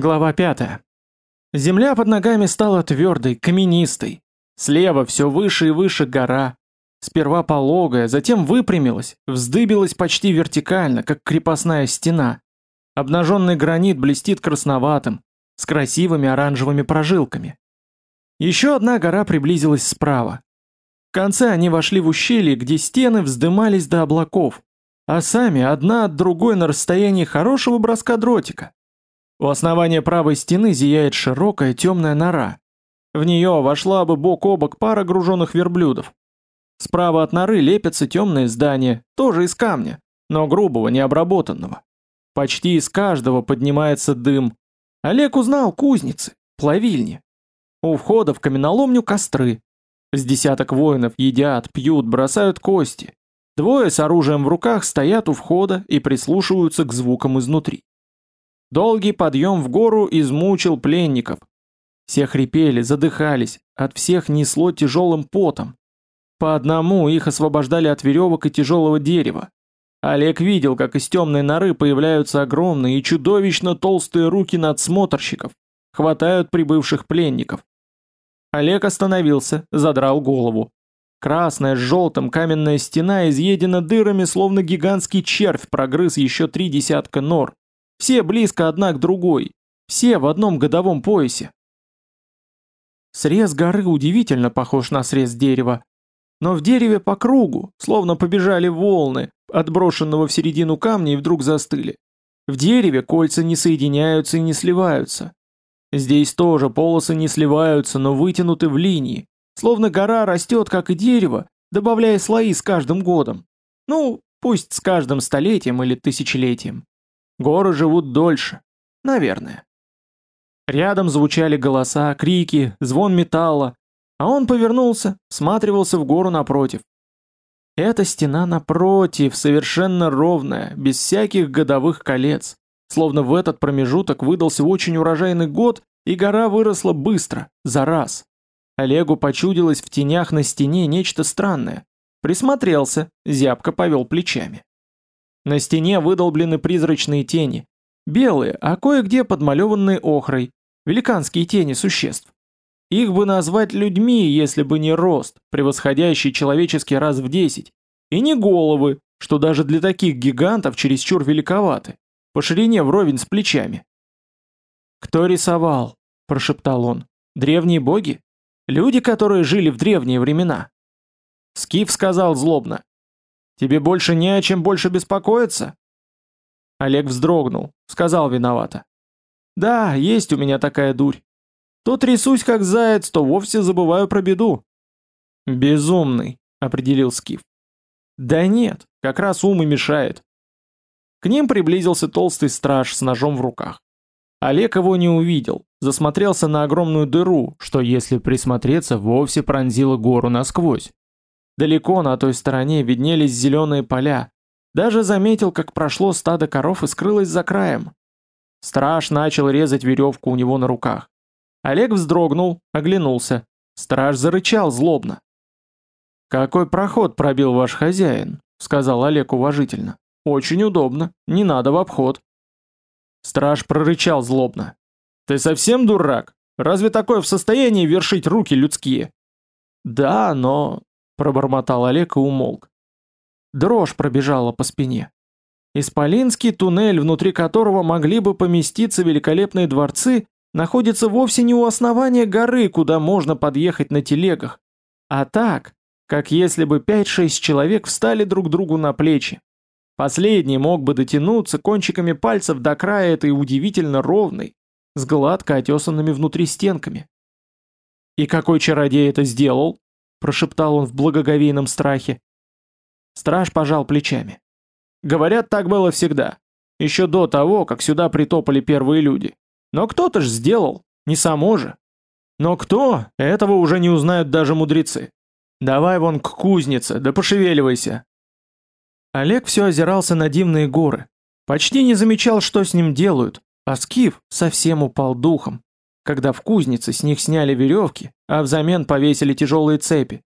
Глава 5. Земля под ногами стала твердой, каменистой. Слева все выше и выше гора. Сперва пологая, затем выпрямилась, вздыбилась почти вертикально, как крепостная стена. Обнаженный гранит блестит красноватым, с красивыми оранжевыми прожилками. Еще одна гора приблизилась справа. В конце они вошли в ущелье, где стены вздымались до облаков, а сами одна от другой на расстоянии хорошего броска дротика. У основания правой стены зияет широкая темная нора. В нее вошла бы бок о бок пара груженных верблюдов. Справа от норы лепятся темные здания, тоже из камня, но грубого, необработанного. Почти из каждого поднимается дым. Олег узнал кузницы, плавильни. У входа в каменоломню костры. С десяток воинов едят, пьют, бросают кости. Двое с оружием в руках стоят у входа и прислушиваются к звукам изнутри. Долгий подъем в гору измучил пленников. Все хрипели, задыхались, от всех несло тяжелым потом. По одному их освобождали от веревок и тяжелого дерева. Олег видел, как из темной норы появляются огромные и чудовищно толстые руки надсмотрщиков, хватают прибывших пленников. Олег остановился, задрал голову. Красная с желтым каменная стена изъедена дырами, словно гигантский червь прогрыз еще три десятка нор. Все близко одна к другой. Все в одном годовом поясе. Срез горы удивительно похож на срез дерева. Но в дереве по кругу, словно побежали волны, отброшенного в середину камня и вдруг застыли. В дереве кольца не соединяются и не сливаются. Здесь тоже полосы не сливаются, но вытянуты в линии, словно гора растет, как и дерево, добавляя слои с каждым годом. Ну, пусть с каждым столетием или тысячелетием. Горы живут дольше. Наверное. Рядом звучали голоса, крики, звон металла, а он повернулся, всматривался в гору напротив. Эта стена напротив, совершенно ровная, без всяких годовых колец. Словно в этот промежуток выдался очень урожайный год, и гора выросла быстро, за раз. Олегу почудилось в тенях на стене нечто странное. Присмотрелся, зябко повел плечами. На стене выдолблены призрачные тени. Белые, а кое-где подмалеванные охрой. Великанские тени существ. Их бы назвать людьми, если бы не рост, превосходящий человеческий раз в десять. И не головы, что даже для таких гигантов чересчур великоваты. По ширине вровень с плечами. «Кто рисовал?» – прошептал он. «Древние боги? Люди, которые жили в древние времена?» Скиф сказал злобно. Тебе больше не о чем больше беспокоиться?» Олег вздрогнул, сказал виновато. «Да, есть у меня такая дурь. То трясусь как заяц, то вовсе забываю про беду». «Безумный», — определил Скиф. «Да нет, как раз ум и мешает». К ним приблизился толстый страж с ножом в руках. Олег его не увидел, засмотрелся на огромную дыру, что, если присмотреться, вовсе пронзила гору насквозь. Далеко на той стороне виднелись зеленые поля. Даже заметил, как прошло стадо коров и скрылось за краем. Страж начал резать веревку у него на руках. Олег вздрогнул, оглянулся. Страж зарычал злобно. «Какой проход пробил ваш хозяин?» — сказал Олег уважительно. «Очень удобно, не надо в обход». Страж прорычал злобно. «Ты совсем дурак? Разве такое в состоянии вершить руки людские?» «Да, но пробормотал Олег и умолк. Дрожь пробежала по спине. Исполинский туннель, внутри которого могли бы поместиться великолепные дворцы, находится вовсе не у основания горы, куда можно подъехать на телегах, а так, как если бы 5-6 человек встали друг другу на плечи. Последний мог бы дотянуться кончиками пальцев до края этой удивительно ровной, с гладко отесанными внутри стенками. И какой чародей это сделал? Прошептал он в благоговейном страхе. Страж пожал плечами. Говорят, так было всегда. Еще до того, как сюда притопали первые люди. Но кто-то ж сделал, не само же. Но кто, этого уже не узнают даже мудрецы. Давай вон к кузнице, да пошевеливайся. Олег все озирался на дивные горы. Почти не замечал, что с ним делают, а Скиф совсем упал духом когда в кузнице с них сняли веревки, а взамен повесили тяжелые цепи.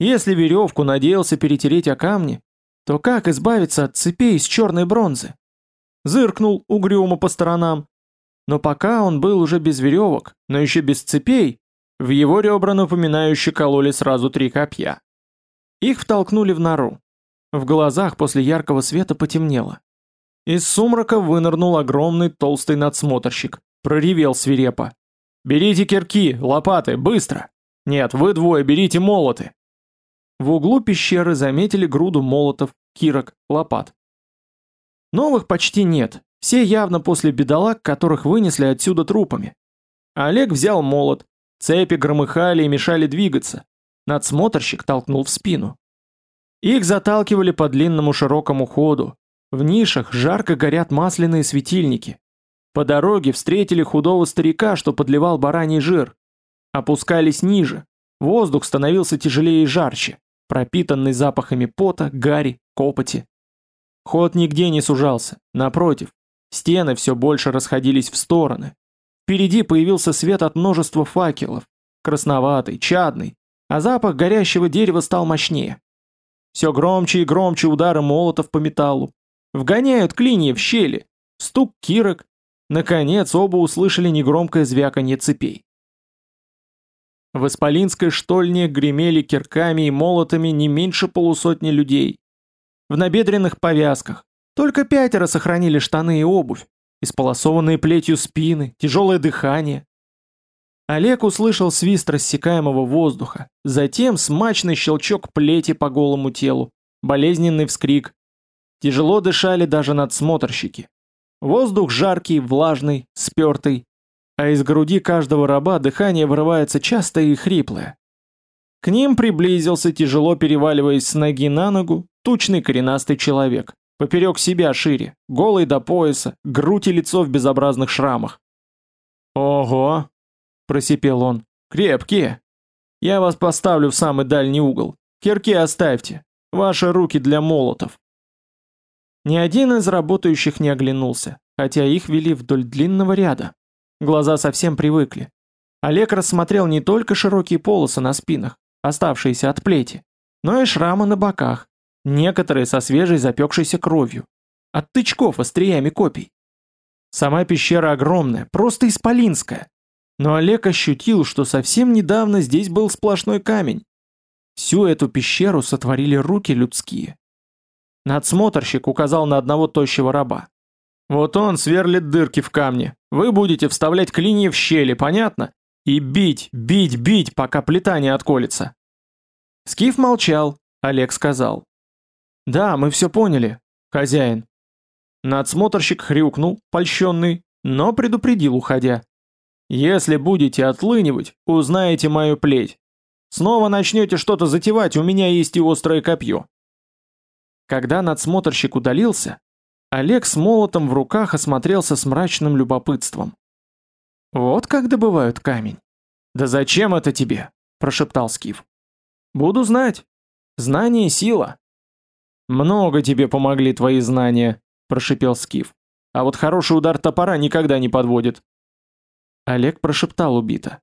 Если веревку надеялся перетереть о камни, то как избавиться от цепей из черной бронзы? Зыркнул угрюмо по сторонам. Но пока он был уже без веревок, но еще без цепей, в его ребра напоминающе кололи сразу три копья. Их втолкнули в нору. В глазах после яркого света потемнело. Из сумрака вынырнул огромный толстый надсмотрщик, проревел свирепо. «Берите кирки, лопаты, быстро! Нет, вы двое берите молоты!» В углу пещеры заметили груду молотов, кирок, лопат. Новых почти нет, все явно после бедолаг, которых вынесли отсюда трупами. Олег взял молот, цепи громыхали и мешали двигаться. Надсмотрщик толкнул в спину. Их заталкивали по длинному широкому ходу. В нишах жарко горят масляные светильники. По дороге встретили худого старика, что подливал бараний жир. Опускались ниже. Воздух становился тяжелее и жарче, пропитанный запахами пота, гари, копоти. Ход нигде не сужался, напротив, Стены все больше расходились в стороны. Впереди появился свет от множества факелов, красноватый, чадный, а запах горящего дерева стал мощнее. Все громче и громче удары молотов по металлу. Вгоняют клинья в щели, стук кирок. Наконец оба услышали негромкое звяканье цепей. В Исполинской штольне гремели кирками и молотами не меньше полусотни людей. В набедренных повязках, только пятеро сохранили штаны и обувь, исполосованные плетью спины, тяжелое дыхание. Олег услышал свист рассекаемого воздуха, затем смачный щелчок плети по голому телу, болезненный вскрик. Тяжело дышали даже надсмотрщики. Воздух жаркий, влажный, спертый, а из груди каждого раба дыхание вырывается частое и хриплое. К ним приблизился, тяжело переваливаясь с ноги на ногу, тучный коренастый человек. Поперек себя шире, голый до пояса, грудь и лицо в безобразных шрамах. «Ого!» – просипел он. «Крепкие! Я вас поставлю в самый дальний угол. Кирки оставьте. Ваши руки для молотов». Ни один из работающих не оглянулся, хотя их вели вдоль длинного ряда. Глаза совсем привыкли. Олег рассмотрел не только широкие полосы на спинах, оставшиеся от плети, но и шрамы на боках, некоторые со свежей запекшейся кровью, от тычков остриями копий. Сама пещера огромная, просто исполинская. Но Олег ощутил, что совсем недавно здесь был сплошной камень. Всю эту пещеру сотворили руки людские. Надсмотрщик указал на одного тощего раба. «Вот он сверлит дырки в камне. Вы будете вставлять клинья в щели, понятно? И бить, бить, бить, пока плита не отколется». Скиф молчал, Олег сказал. «Да, мы все поняли, хозяин». Надсмотрщик хрюкнул, польщенный, но предупредил, уходя. «Если будете отлынивать, узнаете мою плеть. Снова начнете что-то затевать, у меня есть и острое копье». Когда надсмотрщик удалился, Олег с молотом в руках осмотрелся с мрачным любопытством. «Вот как добывают камень». «Да зачем это тебе?» – прошептал Скиф. «Буду знать. Знание – сила. «Много тебе помогли твои знания», – прошипел Скиф. «А вот хороший удар топора никогда не подводит». Олег прошептал убито.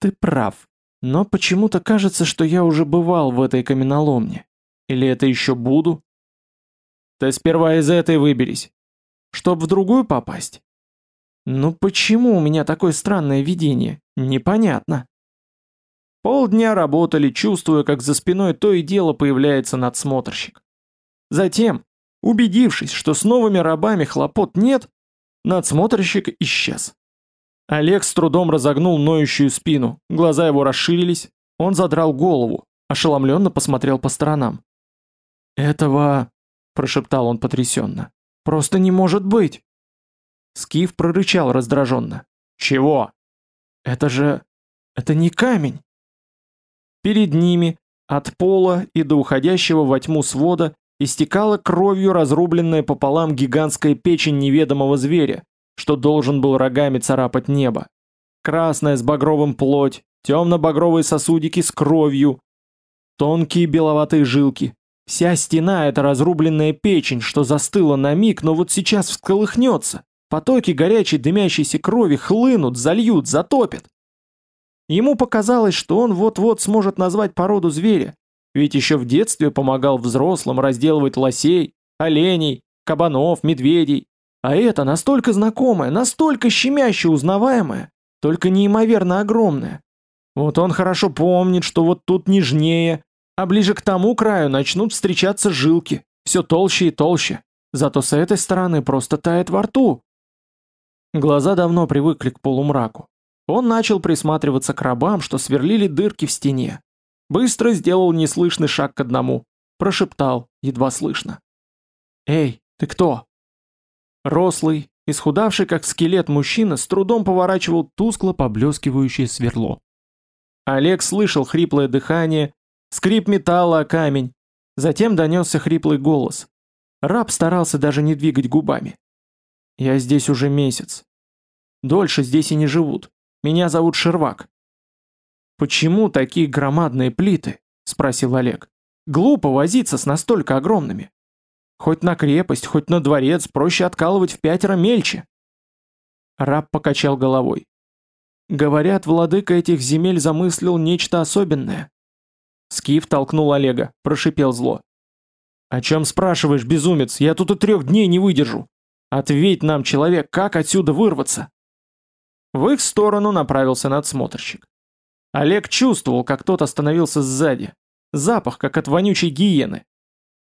«Ты прав, но почему-то кажется, что я уже бывал в этой каменоломне. Или это еще буду?» «Ты сперва из этой выберись. Чтоб в другую попасть?» «Ну почему у меня такое странное видение? Непонятно». Полдня работали, чувствуя, как за спиной то и дело появляется надсмотрщик. Затем, убедившись, что с новыми рабами хлопот нет, надсмотрщик исчез. Олег с трудом разогнул ноющую спину, глаза его расширились, он задрал голову, ошеломленно посмотрел по сторонам. «Этого...» – прошептал он потрясенно. «Просто не может быть!» Скиф прорычал раздраженно. «Чего?» «Это же... это не камень!» Перед ними, от пола и до уходящего во тьму свода, истекала кровью разрубленная пополам гигантская печень неведомого зверя, что должен был рогами царапать небо. Красная с багровым плоть, темно-багровые сосудики с кровью, тонкие беловатые жилки. Вся стена — это разрубленная печень, что застыла на миг, но вот сейчас всколыхнется. Потоки горячей дымящейся крови хлынут, зальют, затопят. Ему показалось, что он вот-вот сможет назвать породу зверя, ведь еще в детстве помогал взрослым разделывать лосей, оленей, кабанов, медведей, А это настолько знакомое, настолько щемяще узнаваемое, только неимоверно огромное. Вот он хорошо помнит, что вот тут нежнее, а ближе к тому краю начнут встречаться жилки, все толще и толще. Зато с этой стороны просто тает во рту. Глаза давно привыкли к полумраку. Он начал присматриваться к рабам, что сверлили дырки в стене. Быстро сделал неслышный шаг к одному. Прошептал, едва слышно. «Эй, ты кто?» Рослый, исхудавший как скелет мужчина с трудом поворачивал тускло поблескивающее сверло. Олег слышал хриплое дыхание, скрип металла о камень. Затем донесся хриплый голос. Раб старался даже не двигать губами. «Я здесь уже месяц. Дольше здесь и не живут. Меня зовут Шервак». «Почему такие громадные плиты?» — спросил Олег. «Глупо возиться с настолько огромными. Хоть на крепость, хоть на дворец проще откалывать в пятеро мельче». Раб покачал головой. Говорят, владыка этих земель замыслил нечто особенное. Скиф толкнул Олега, прошипел зло. «О чем спрашиваешь, безумец? Я тут и трех дней не выдержу. Ответь нам, человек, как отсюда вырваться?» В их сторону направился надсмотрщик. Олег чувствовал, как тот остановился сзади. Запах, как от вонючей гиены.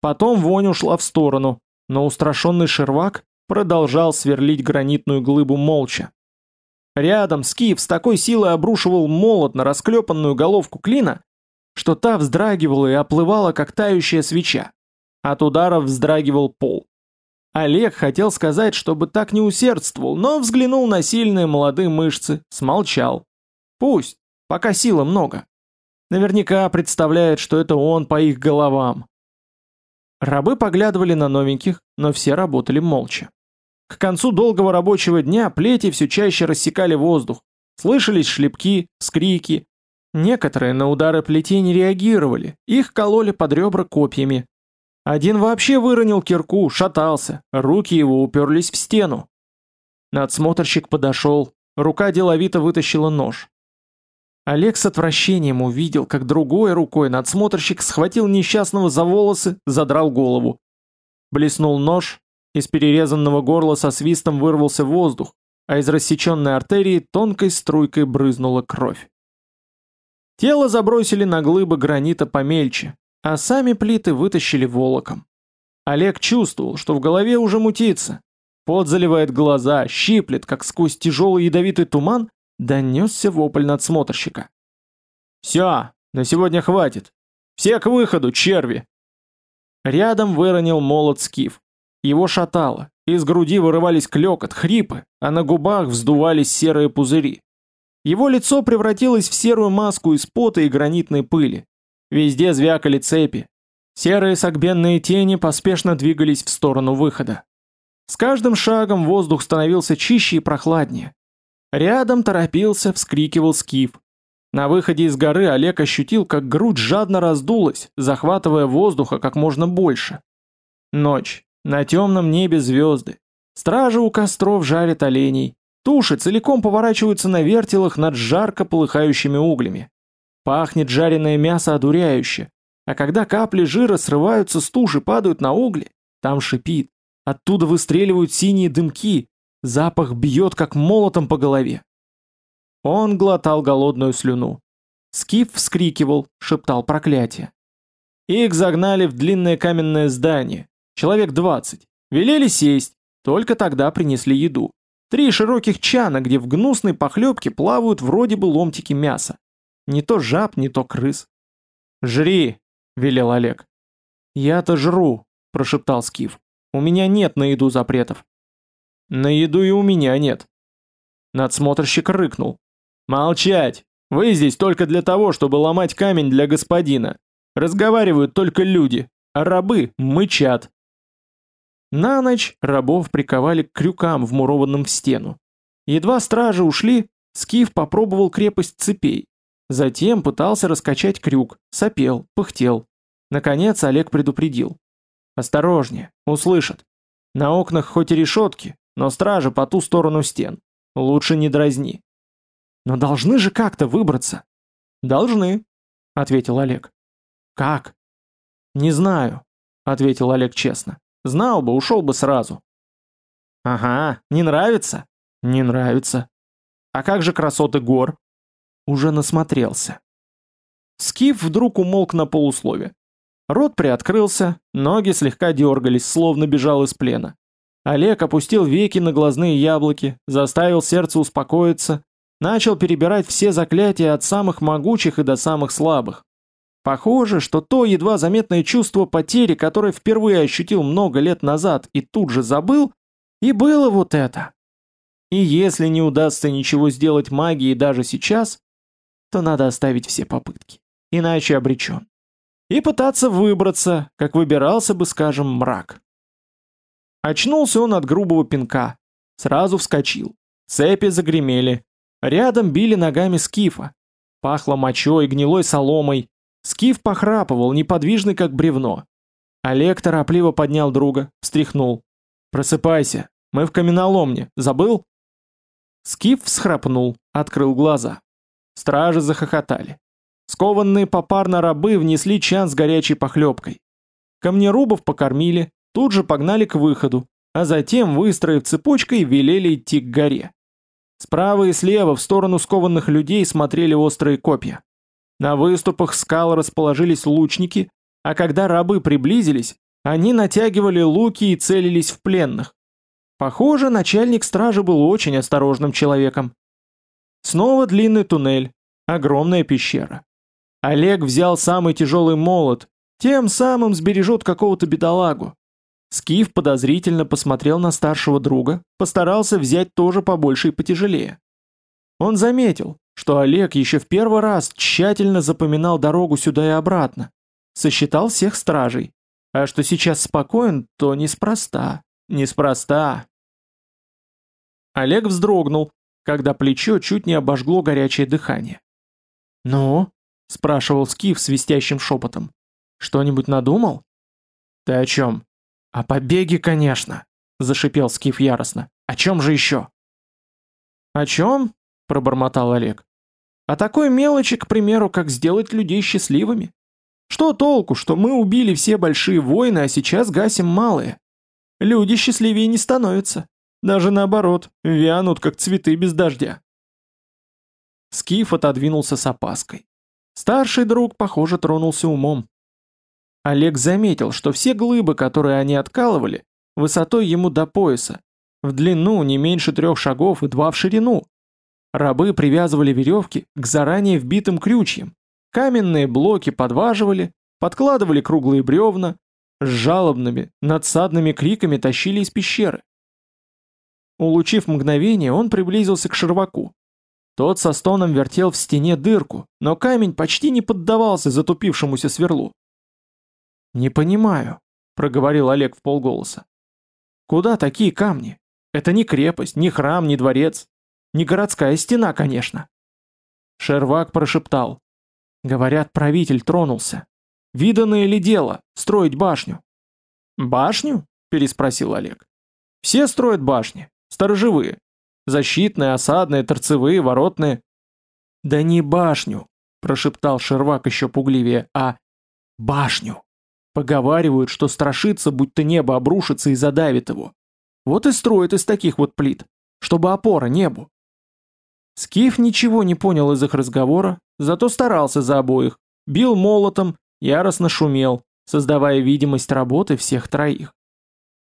Потом вонь ушла в сторону, но устрашенный шервак продолжал сверлить гранитную глыбу молча. Рядом Скиф с такой силой обрушивал молот на расклепанную головку клина, что та вздрагивала и оплывала, как тающая свеча. От ударов вздрагивал пол. Олег хотел сказать, чтобы так не усердствовал, но взглянул на сильные молодые мышцы, смолчал. Пусть, пока силы много. Наверняка представляет, что это он по их головам. Рабы поглядывали на новеньких, но все работали молча. К концу долгого рабочего дня плети все чаще рассекали воздух. Слышались шлепки, скрики. Некоторые на удары плетей не реагировали, их кололи под ребра копьями. Один вообще выронил кирку, шатался, руки его уперлись в стену. Надсмотрщик подошел, рука деловито вытащила нож. Олег с отвращением увидел, как другой рукой надсмотрщик схватил несчастного за волосы, задрал голову. Блеснул нож, из перерезанного горла со свистом вырвался воздух, а из рассеченной артерии тонкой струйкой брызнула кровь. Тело забросили на глыбы гранита помельче, а сами плиты вытащили волоком. Олег чувствовал, что в голове уже мутится. Пот заливает глаза, щиплет, как сквозь тяжелый ядовитый туман, донесся вопль надсмотрщика. «Все, на сегодня хватит. Все к выходу, черви!» Рядом выронил молот скиф. Его шатало, из груди вырывались клёкот, хрипы, а на губах вздувались серые пузыри. Его лицо превратилось в серую маску из пота и гранитной пыли. Везде звякали цепи. Серые согбенные тени поспешно двигались в сторону выхода. С каждым шагом воздух становился чище и прохладнее. Рядом торопился, вскрикивал скиф. На выходе из горы Олег ощутил, как грудь жадно раздулась, захватывая воздуха как можно больше. Ночь. На темном небе звезды. Стражи у костров жарят оленей. Туши целиком поворачиваются на вертелах над жарко полыхающими углями. Пахнет жареное мясо одуряюще. А когда капли жира срываются с туши, падают на угли, там шипит. Оттуда выстреливают синие дымки. Запах бьет, как молотом по голове. Он глотал голодную слюну. Скиф вскрикивал, шептал проклятие. Их загнали в длинное каменное здание, Человек 20. Велели сесть, только тогда принесли еду. Три широких чана, где в гнусной похлебке плавают вроде бы ломтики мяса. Не то жаб, не то крыс. «Жри!» — велел Олег. «Я-то жру!» — прошептал Скиф. «У меня нет на еду запретов». «На еду и у меня нет». Надсмотрщик рыкнул. «Молчать! Вы здесь только для того, чтобы ломать камень для господина. Разговаривают только люди, а рабы мычат. На ночь рабов приковали к крюкам, вмурованным в стену. Едва стражи ушли, Скиф попробовал крепость цепей. Затем пытался раскачать крюк, сопел, пыхтел. Наконец Олег предупредил. «Осторожнее, услышат. На окнах хоть и решетки, но стражи по ту сторону стен. Лучше не дразни». «Но должны же как-то выбраться». «Должны», — ответил Олег. «Как?» «Не знаю», — ответил Олег честно. Знал бы, ушел бы сразу. Ага, не нравится? Не нравится. А как же красоты гор? Уже насмотрелся. Скиф вдруг умолк на полуслове. Рот приоткрылся, ноги слегка дергались, словно бежал из плена. Олег опустил веки на глазные яблоки, заставил сердце успокоиться, начал перебирать все заклятия от самых могучих и до самых слабых. Похоже, что то едва заметное чувство потери, которое впервые ощутил много лет назад и тут же забыл, и было вот это. И если не удастся ничего сделать магией даже сейчас, то надо оставить все попытки, иначе обречен. И пытаться выбраться, как выбирался бы, скажем, мрак. Очнулся он от грубого пинка. Сразу вскочил. Цепи загремели. Рядом били ногами скифа. Пахло мочой, гнилой соломой. Скиф похрапывал, неподвижный как бревно. Олег торопливо поднял друга, встряхнул. «Просыпайся, мы в каменоломне, забыл?» Скиф всхрапнул, открыл глаза. Стражи захохотали. Скованные попарно рабы внесли чан с горячей похлебкой. Камнерубов покормили, тут же погнали к выходу, а затем, выстроив цепочкой, велели идти к горе. Справа и слева в сторону скованных людей смотрели острые копья. На выступах скал расположились лучники, а когда рабы приблизились, они натягивали луки и целились в пленных. Похоже, начальник стражи был очень осторожным человеком. Снова длинный туннель, огромная пещера. Олег взял самый тяжелый молот, тем самым сбережет какого-то бедолагу. Скиф подозрительно посмотрел на старшего друга, постарался взять тоже побольше и потяжелее. Он заметил, что Олег еще в первый раз тщательно запоминал дорогу сюда и обратно, сосчитал всех стражей, а что сейчас спокоен, то неспроста, неспроста. Олег вздрогнул, когда плечо чуть не обожгло горячее дыхание. «Ну?» — спрашивал Скиф свистящим шепотом. «Что-нибудь надумал?» «Ты о чем?» «О побеге, конечно!» — зашипел Скиф яростно. «О чем же еще?» «О чем?» — пробормотал Олег. «О такой мелочи, к примеру, как сделать людей счастливыми. Что толку, что мы убили все большие войны, а сейчас гасим малые? Люди счастливее не становятся. Даже наоборот, вянут, как цветы без дождя». Скиф отодвинулся с опаской. Старший друг, похоже, тронулся умом. Олег заметил, что все глыбы, которые они откалывали, высотой ему до пояса, в длину не меньше трех шагов и два в ширину. Рабы привязывали веревки к заранее вбитым крючьям, каменные блоки подваживали, подкладывали круглые бревна, с жалобными, надсадными криками тащили из пещеры. Улучив мгновение, он приблизился к Шерваку. Тот со стоном вертел в стене дырку, но камень почти не поддавался затупившемуся сверлу. «Не понимаю», — проговорил Олег в полголоса. «Куда такие камни? Это не крепость, не храм, не дворец. Не городская стена, конечно». Шервак прошептал. «Говорят, правитель тронулся. Виданное ли дело, строить башню?» «Башню?» — переспросил Олег. «Все строят башни, сторожевые. Защитные, осадные, торцевые, воротные». «Да не башню», — прошептал Шервак еще пугливее, — «а башню». Поговаривают, что страшится, будто небо обрушится и задавит его. Вот и строят из таких вот плит, чтобы опора небу. Скиф ничего не понял из их разговора, зато старался за обоих, бил молотом, яростно шумел, создавая видимость работы всех троих.